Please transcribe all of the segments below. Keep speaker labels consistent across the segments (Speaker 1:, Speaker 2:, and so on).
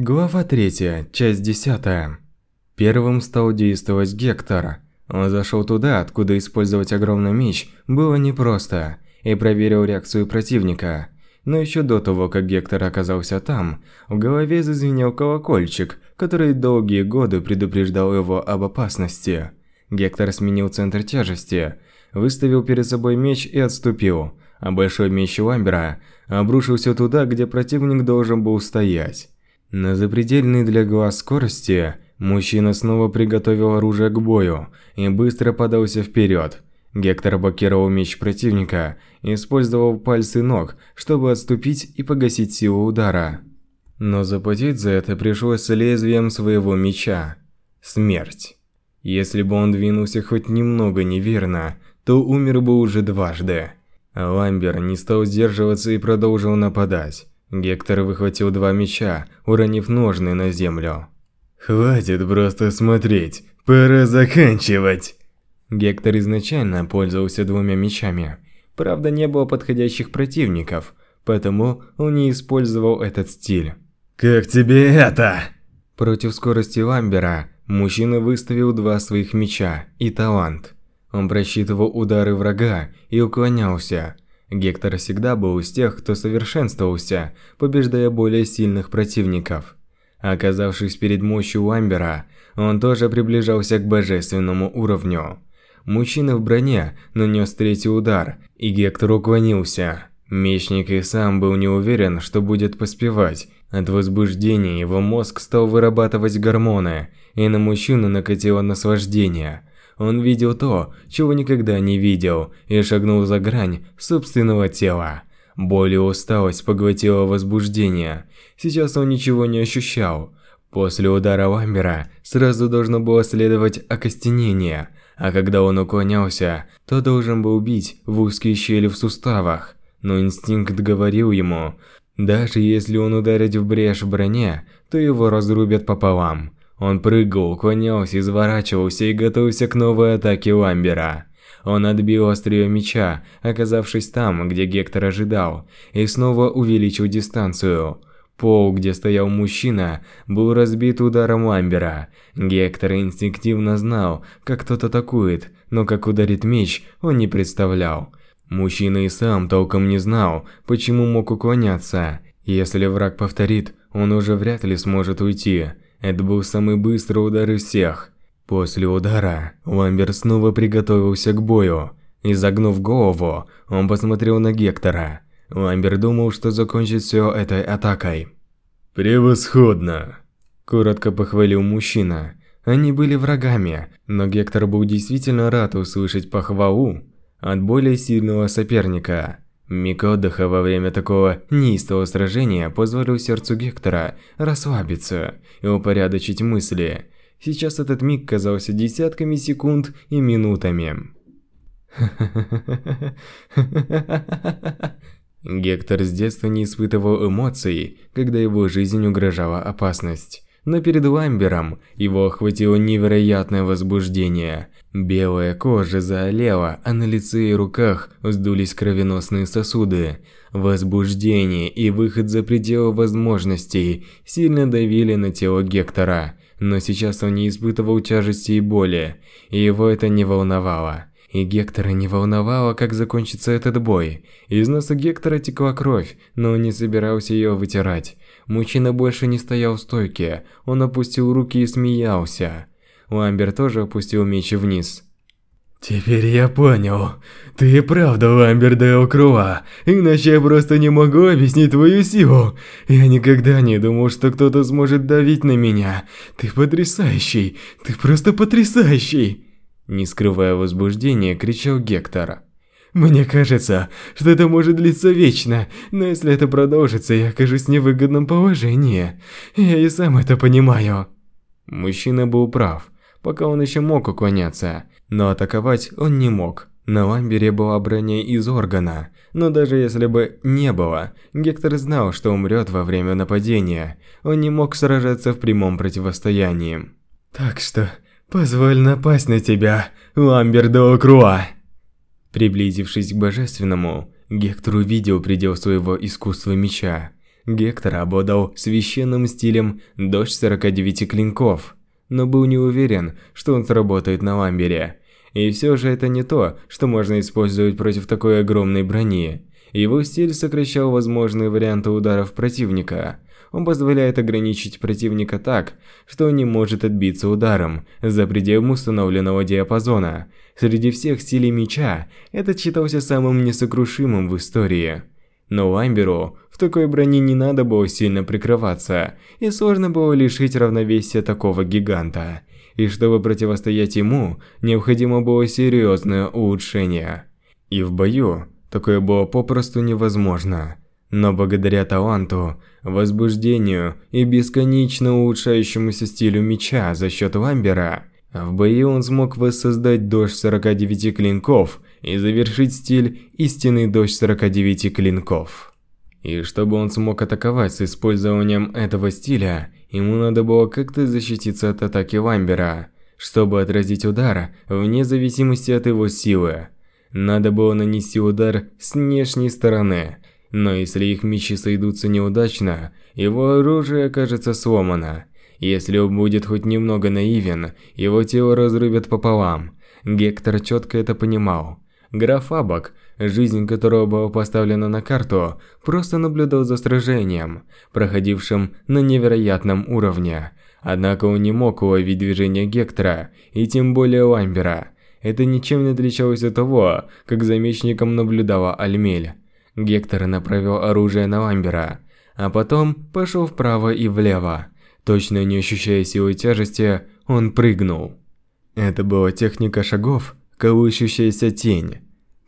Speaker 1: Глава 3, часть 10. Первым стал действовать Гектор. Он зашел туда, откуда использовать огромный меч было непросто, и проверил реакцию противника. Но еще до того, как Гектор оказался там, в голове зазвенел колокольчик, который долгие годы предупреждал его об опасности. Гектор сменил центр тяжести, выставил перед собой меч и отступил, а большой меч Ламбера обрушился туда, где противник должен был стоять. На запредельной для глаз скорости мужчина снова приготовил оружие к бою и быстро подался вперед. Гектор блокировал меч противника и использовал пальцы ног, чтобы отступить и погасить силу удара. Но заплатить за это пришлось лезвием своего меча. Смерть. Если бы он двинулся хоть немного неверно, то умер бы уже дважды. Ламбер не стал сдерживаться и продолжил нападать. Гектор выхватил два меча, уронив ножны на землю.
Speaker 2: «Хватит просто смотреть, пора заканчивать!»
Speaker 1: Гектор изначально пользовался двумя мечами. Правда, не было подходящих противников, поэтому он не использовал этот стиль.
Speaker 2: «Как тебе это?»
Speaker 1: Против скорости Ламбера мужчина выставил два своих меча и талант. Он просчитывал удары врага и уклонялся – Гектор всегда был из тех, кто совершенствовался, побеждая более сильных противников. Оказавшись перед мощью Ламбера, он тоже приближался к божественному уровню. Мужчина в броне нанес третий удар, и Гектор уклонился. Мечник и сам был не уверен, что будет поспевать. От возбуждения его мозг стал вырабатывать гормоны, и на мужчину накатило наслаждение – он видел то, чего никогда не видел, и шагнул за грань собственного тела. Боль и усталость поглотила возбуждение. Сейчас он ничего не ощущал. После удара Ламбера сразу должно было следовать окостенение, а когда он уклонялся, то должен был бить в узкие щели в суставах. Но инстинкт говорил ему, даже если он ударит в брешь в броне, то его разрубят пополам. Он прыгал, уклонялся, изворачивался и готовился к новой атаке Ламбера. Он отбил острие меча, оказавшись там, где Гектор ожидал, и снова увеличил дистанцию. Пол, где стоял мужчина, был разбит ударом Ламбера. Гектор инстинктивно знал, как тот атакует, но как ударит меч, он не представлял. Мужчина и сам толком не знал, почему мог уклоняться. Если враг повторит, он уже вряд ли сможет уйти. Это был самый быстрый удар из всех. После удара Ламбер снова приготовился к бою. Изогнув голову, он посмотрел на Гектора. Ламбер думал, что закончит все этой атакой.
Speaker 2: «Превосходно!»
Speaker 1: Коротко похвалил мужчина. Они были врагами, но Гектор был действительно рад услышать похвалу от более сильного соперника. Миг отдыха во время такого неистового сражения позволил сердцу Гектора расслабиться и упорядочить мысли. Сейчас этот миг казался десятками секунд и минутами. Гектор с детства не испытывал эмоций, когда его жизнь угрожала опасность. Но перед Ламбером его охватило невероятное возбуждение. Белая кожа заолела, а на лице и руках вздулись кровеносные сосуды. Возбуждение и выход за пределы возможностей сильно давили на тело Гектора. Но сейчас он не испытывал тяжести и боли, и его это не волновало. И Гектора не волновало, как закончится этот бой. Из носа Гектора текла кровь, но он не собирался ее вытирать. Мужчина больше не стоял в стойке, он опустил руки и смеялся. Ламбер тоже опустил меч вниз.
Speaker 2: «Теперь я понял. Ты и правда Ламбер Део Круа, иначе я просто не могу объяснить твою силу. Я никогда не думал, что кто-то сможет давить на меня. Ты потрясающий, ты просто потрясающий!»
Speaker 1: Не скрывая возбуждения, кричал Гектор.
Speaker 2: Мне кажется, что это может длиться вечно, но если это продолжится, я окажусь в невыгодном положении. Я и сам это понимаю.
Speaker 1: Мужчина был прав, пока он еще мог уклоняться, но атаковать он не мог. На Ламбере была броня из органа, но даже если бы не было, Гектор знал, что умрет во время нападения. Он не мог сражаться в прямом противостоянии.
Speaker 2: Так что, «Позволь напасть на тебя, Ламбер де Круа!»
Speaker 1: Приблизившись к Божественному, Гектор увидел предел своего искусства меча. Гектор обладал священным стилем «Дождь 49 клинков», но был не уверен, что он сработает на Ламбере. И все же это не то, что можно использовать против такой огромной брони. Его стиль сокращал возможные варианты ударов противника. Он позволяет ограничить противника так, что он не может отбиться ударом за пределом установленного диапазона. Среди всех стилей меча, этот считался самым несокрушимым в истории. Но Ламберу такой броне не надо было сильно прикрываться, и сложно было лишить равновесия такого гиганта. И чтобы противостоять ему, необходимо было серьезное улучшение. И в бою такое было попросту невозможно. Но благодаря таланту, возбуждению и бесконечно улучшающемуся стилю меча за счет Ламбера, в бою он смог воссоздать дождь 49 клинков и завершить стиль истинный дождь 49 клинков. И чтобы он смог атаковать с использованием этого стиля, ему надо было как-то защититься от атаки Ламбера, чтобы отразить удар вне зависимости от его силы. Надо было нанести удар с внешней стороны, но если их мечи сойдутся неудачно, его оружие окажется сломано. Если он будет хоть немного наивен, его тело разрубят пополам. Гектор четко это понимал. Граф Абак, жизнь которого была поставлена на карту, просто наблюдал за сражением, проходившим на невероятном уровне. Однако он не мог уловить движение Гектора, и тем более Ламбера. Это ничем не отличалось от того, как за мечником наблюдала Альмель. Гектор направил оружие на Ламбера, а потом пошел вправо и влево. Точно не ощущая силы тяжести, он прыгнул. Это была техника шагов, колышущаяся тень,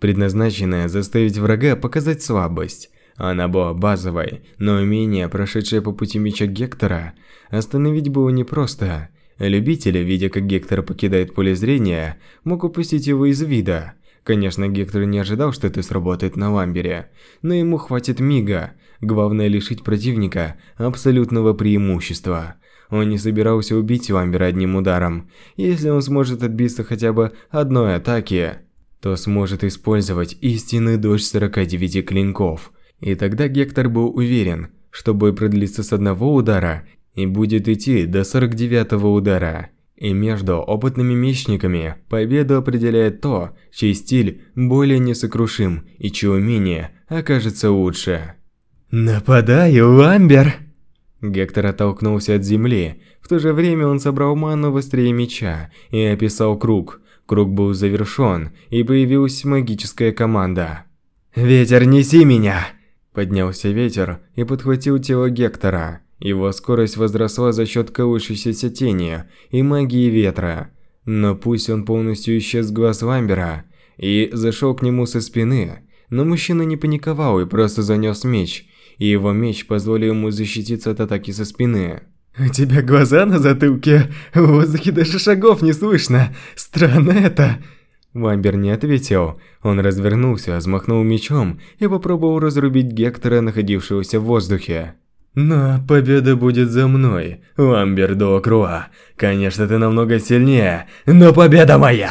Speaker 1: предназначенная заставить врага показать слабость. Она была базовой, но умение, прошедшее по пути меча Гектора, остановить было непросто. Любители, видя как Гектор покидает поле зрения, мог упустить его из вида. Конечно, Гектор не ожидал, что это сработает на Ламбере, но ему хватит мига. Главное лишить противника абсолютного преимущества. Он не собирался убить Ламбера одним ударом. Если он сможет отбиться хотя бы одной атаки, то сможет использовать истинный дождь 49 клинков. И тогда Гектор был уверен, что бой продлится с одного удара и будет идти до 49 удара. И между опытными мечниками победу определяет то, чей стиль более несокрушим и чье умение окажется лучше.
Speaker 2: «Нападаю, Ламбер!»
Speaker 1: Гектор оттолкнулся от земли. В то же время он собрал ману в острие меча и описал круг. Круг был завершен, и появилась магическая команда.
Speaker 2: «Ветер, неси меня!»
Speaker 1: Поднялся ветер и подхватил тело Гектора. Его скорость возросла за счет колышущейся тени и магии ветра. Но пусть он полностью исчез с глаз Ламбера и зашел к нему со спины, но мужчина не паниковал и просто занес меч – и его меч позволил ему защититься от атаки со спины.
Speaker 2: «У тебя глаза на затылке, в воздухе даже шагов не слышно. Странно это!»
Speaker 1: Вамбер не ответил. Он развернулся, взмахнул мечом и попробовал разрубить Гектора, находившегося в воздухе.
Speaker 2: «Но победа будет за мной, Ламбер Дуокруа. Конечно, ты намного сильнее, но победа моя!»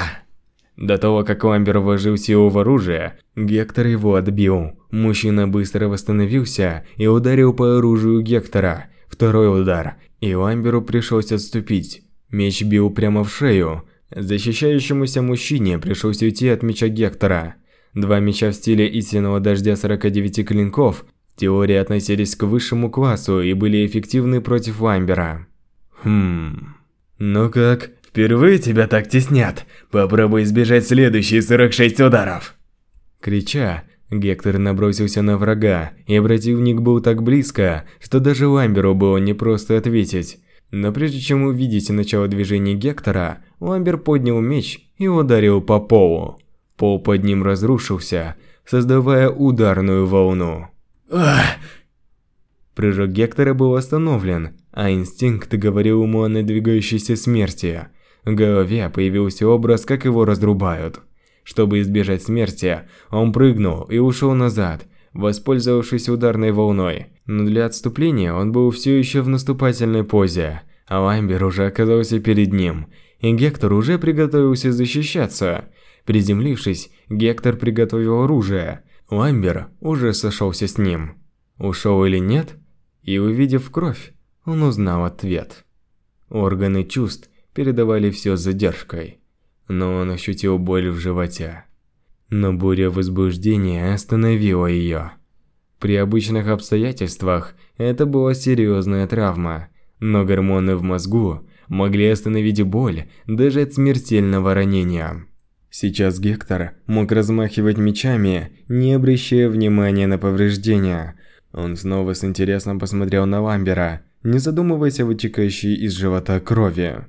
Speaker 1: До того, как Ламбер вложил силу в оружие, Гектор его отбил. Мужчина быстро восстановился и ударил по оружию Гектора. Второй удар, и Ламберу пришлось отступить. Меч бил прямо в шею. Защищающемуся мужчине пришлось уйти от меча Гектора. Два меча в стиле истинного дождя 49 клинков в теории относились к высшему классу и были эффективны против Ламбера.
Speaker 2: Хм... Ну как, Впервые тебя так теснят. Попробуй избежать следующие 46 ударов.
Speaker 1: Крича, Гектор набросился на врага, и противник был так близко, что даже Ламберу было непросто ответить. Но прежде чем увидеть начало движения Гектора, Ламбер поднял меч и ударил по полу. Пол под ним разрушился, создавая ударную волну.
Speaker 2: Ах!
Speaker 1: Прыжок Гектора был остановлен, а инстинкт говорил ему о надвигающейся смерти. В голове появился образ, как его разрубают. Чтобы избежать смерти, он прыгнул и ушел назад, воспользовавшись ударной волной. Но для отступления он был все еще в наступательной позе, а Ламбер уже оказался перед ним, и Гектор уже приготовился защищаться. Приземлившись, Гектор приготовил оружие. Ламбер уже сошелся с ним. Ушел или нет? И увидев кровь, он узнал ответ. Органы чувств передавали все с задержкой, но он ощутил боль в животе. Но буря возбуждения остановила ее. При обычных обстоятельствах это была серьезная травма, но гормоны в мозгу могли остановить боль даже от смертельного ранения. Сейчас Гектор мог размахивать мечами, не обращая внимания на повреждения. Он снова с интересом посмотрел на Ламбера, не задумываясь о вытекающей из живота крови.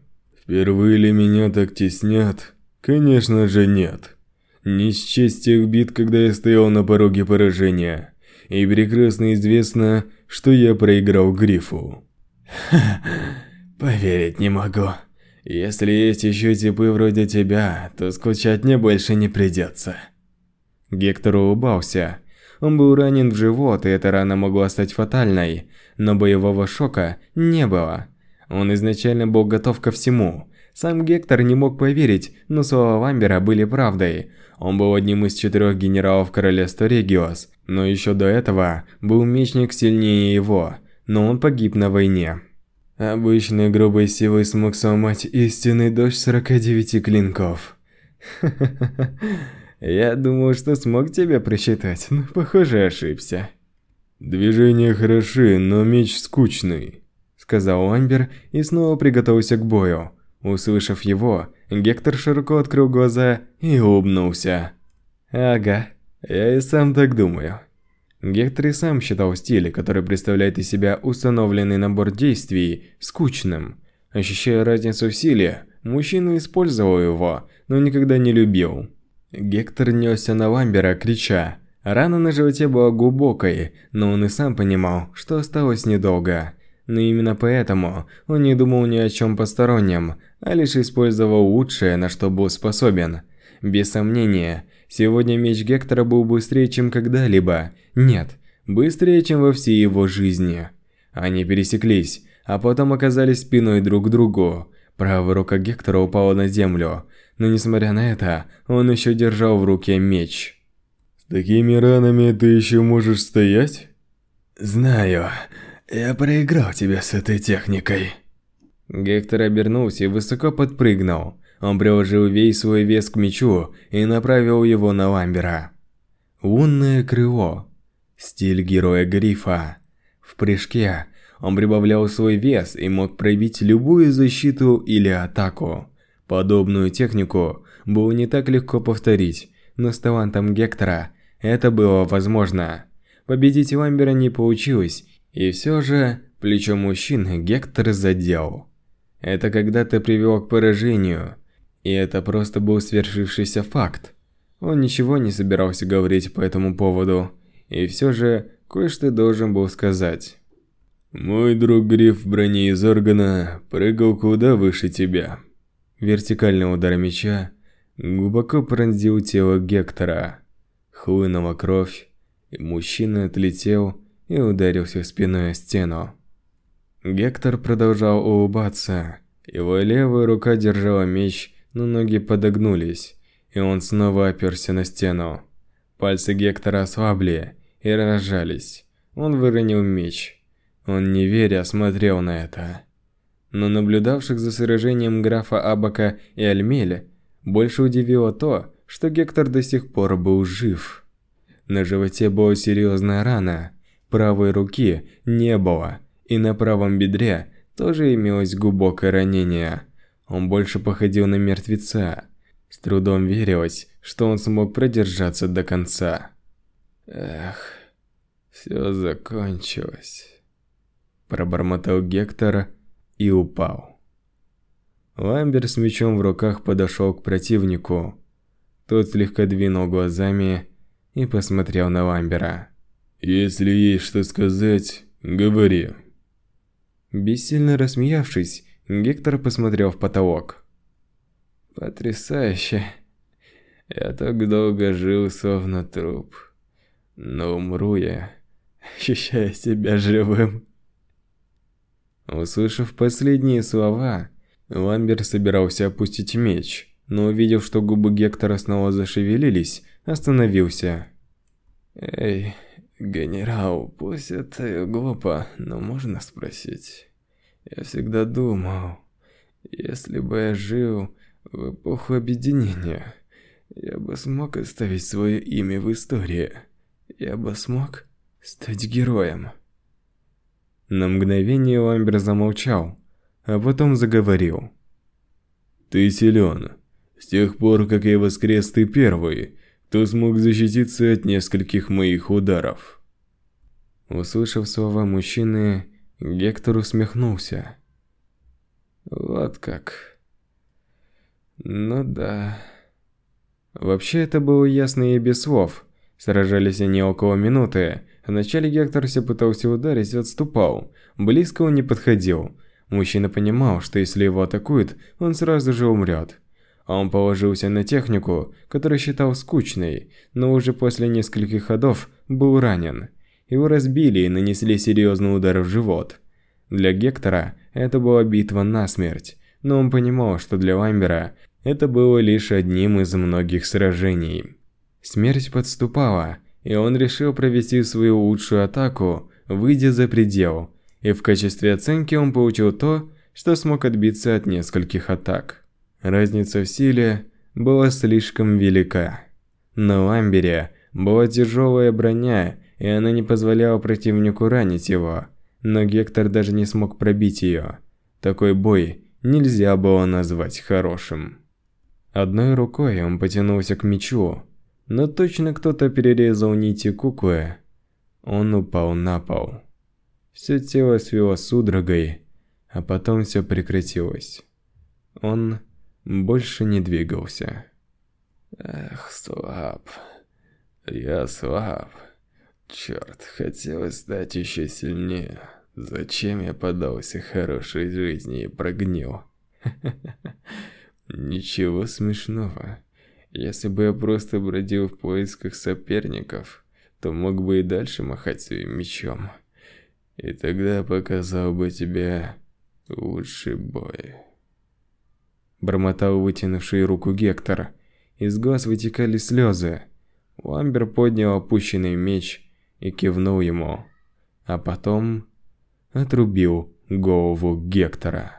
Speaker 2: «Впервые ли меня так теснят? Конечно же нет. Не счесть тех бит, когда я стоял на пороге поражения. И прекрасно известно, что я проиграл Грифу».
Speaker 3: Ха, поверить не могу. Если есть еще типы вроде тебя, то скучать мне больше не придется.
Speaker 1: Гектор улыбался. Он был ранен в живот, и эта рана могла стать фатальной, но боевого шока не было. Он изначально был готов ко всему. Сам Гектор не мог поверить, но слова Ламбера были правдой. Он был одним из четырех генералов королевства Региос, но еще до этого был мечник сильнее его, но он погиб на войне. Обычной грубой силой смог сломать истинный дождь 49 клинков. Я думал, что смог тебя просчитать, но похоже ошибся.
Speaker 2: Движения хороши, но меч скучный,
Speaker 1: сказал Амбер и снова приготовился к бою. Услышав его, Гектор широко открыл глаза и улыбнулся. Ага, я и сам так думаю. Гектор и сам считал стиль, который представляет из себя установленный набор действий, скучным. Ощущая разницу в силе, мужчина использовал его, но никогда не любил. Гектор несся на Ламбера, крича. Рана на животе была глубокой, но он и сам понимал, что осталось недолго. Но именно поэтому он не думал ни о чем постороннем, а лишь использовал лучшее, на что был способен. Без сомнения, Сегодня меч Гектора был быстрее, чем когда-либо. Нет, быстрее, чем во всей его жизни. Они пересеклись, а потом оказались спиной друг к другу. Правая рука Гектора упала на землю, но несмотря на это, он еще держал в руке меч.
Speaker 2: «С такими ранами ты еще можешь стоять?»
Speaker 3: «Знаю. Я проиграл тебя с этой техникой».
Speaker 1: Гектор обернулся и высоко подпрыгнул. Он приложил весь свой вес к мечу и направил его на Ламбера. Лунное крыло. Стиль героя Грифа. В прыжке он прибавлял свой вес и мог пробить любую защиту или атаку. Подобную технику было не так легко повторить, но с талантом Гектора это было возможно. Победить Ламбера не получилось, и все же плечо мужчины Гектор задел. Это когда-то привело к поражению – и это просто был свершившийся факт. Он ничего не собирался говорить по этому поводу, и все же кое-что должен был сказать.
Speaker 2: «Мой друг Гриф в броне из органа прыгал куда выше тебя».
Speaker 1: Вертикальный удар меча глубоко пронзил тело Гектора. Хлынула кровь, и мужчина отлетел и ударился спиной о стену. Гектор продолжал улыбаться. Его левая рука держала меч но ноги подогнулись, и он снова оперся на стену. Пальцы Гектора ослабли и разжались. Он выронил меч. Он не веря смотрел на это. Но наблюдавших за сражением графа Абака и Альмеля больше удивило то, что Гектор до сих пор был жив. На животе была серьезная рана, правой руки не было, и на правом бедре тоже имелось глубокое ранение. Он больше походил на мертвеца. С трудом верилось, что он смог продержаться до конца. Эх, все закончилось. Пробормотал Гектор и упал. Ламбер с мечом в руках подошел к противнику. Тот слегка двинул глазами и посмотрел на Ламбера.
Speaker 2: «Если есть что сказать, говори».
Speaker 1: Бессильно рассмеявшись, Гектор посмотрел в потолок. Потрясающе. Я так долго жил, словно труп. Но умру я, ощущая себя живым. Услышав последние слова, Ламбер собирался опустить меч, но увидев, что губы Гектора снова зашевелились, остановился. «Эй,
Speaker 3: Генерал, пусть это глупо, но можно спросить? Я всегда думал, если бы я жил в эпоху объединения, я бы смог оставить свое имя в истории. Я бы смог стать героем.
Speaker 1: На мгновение Ламбер замолчал, а потом заговорил.
Speaker 3: Ты силен. С тех пор, как я воскрес, ты первый, кто смог защититься от нескольких моих ударов.
Speaker 1: Услышав слова мужчины, Гектор усмехнулся. Вот как. Ну да. Вообще это было ясно и без слов. Сражались они около минуты. Вначале Гектор все пытался ударить и отступал. Близко он не подходил. Мужчина понимал, что если его атакуют, он сразу же умрет. Он положился на технику, которую считал скучной, но уже после нескольких ходов был ранен. Его разбили и нанесли серьезный удар в живот. Для Гектора это была битва насмерть, но он понимал, что для Ламбера это было лишь одним из многих сражений. Смерть подступала, и он решил провести свою лучшую атаку, выйдя за предел, и в качестве оценки он получил то, что смог отбиться от нескольких атак. Разница в силе была слишком велика. На Ламбере была тяжелая броня, и она не позволяла противнику ранить его, но Гектор даже не смог пробить ее. Такой бой нельзя было назвать хорошим. Одной рукой он потянулся к мечу, но точно кто-то перерезал нити куклы. Он упал на пол. Все тело свело судорогой, а потом все прекратилось. Он больше не двигался.
Speaker 3: Эх, слаб. Я слаб. Черт, хотелось стать еще сильнее. Зачем я подался хорошей жизни и прогнил? Ничего смешного. Если бы я просто бродил в поисках соперников, то мог бы и дальше махать своим мечом. И тогда показал бы тебе лучший бой.
Speaker 1: Бормотал вытянувший руку Гектор. Из глаз вытекали слезы. Ламбер поднял опущенный меч и кивнул ему, а потом отрубил голову Гектора.